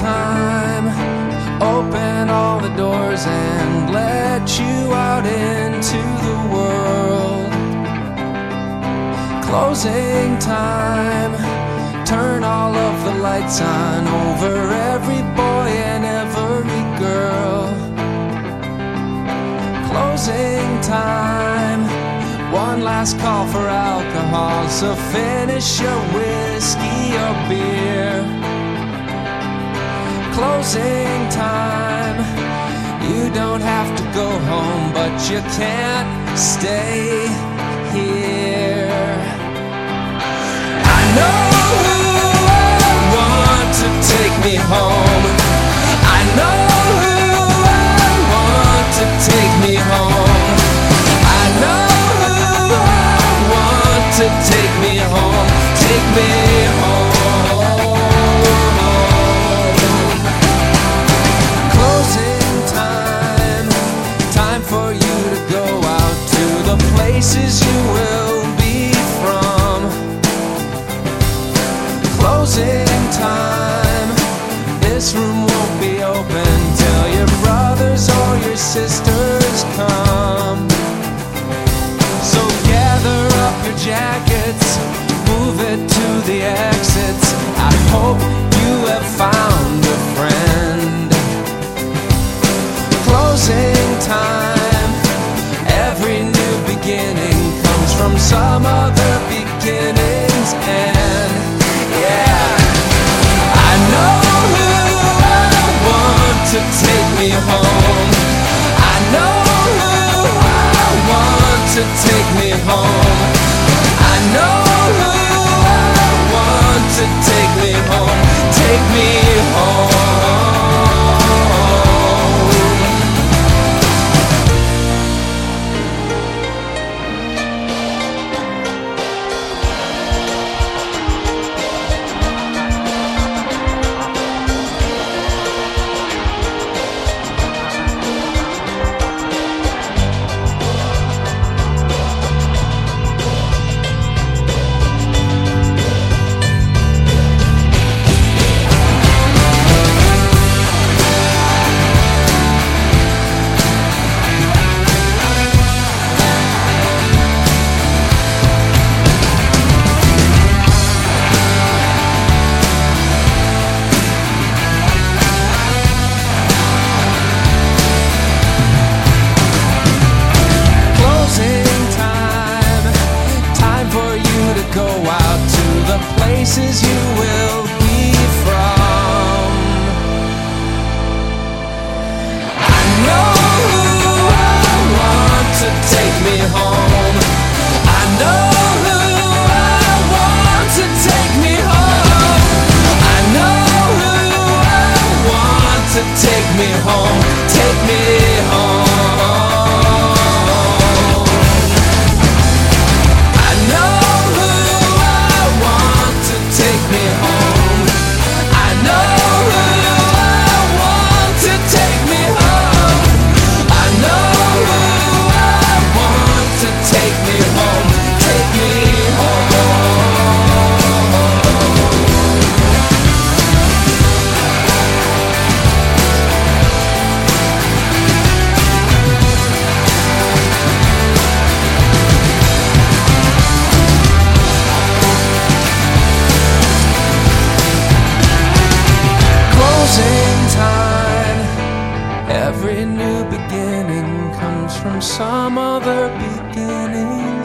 time. Open all the doors and let you out into the world. Closing time. Turn all of the lights on over every boy and every girl. Closing time. One last call for alcohol, so finish your whiskey or beer. Closing time. You don't have to go home, but you can't stay here. I know This room won't be open till your brothers or your sisters come. So gather up your jackets, move it to the exits. Home. Take me home. Every new beginning comes from some other beginning.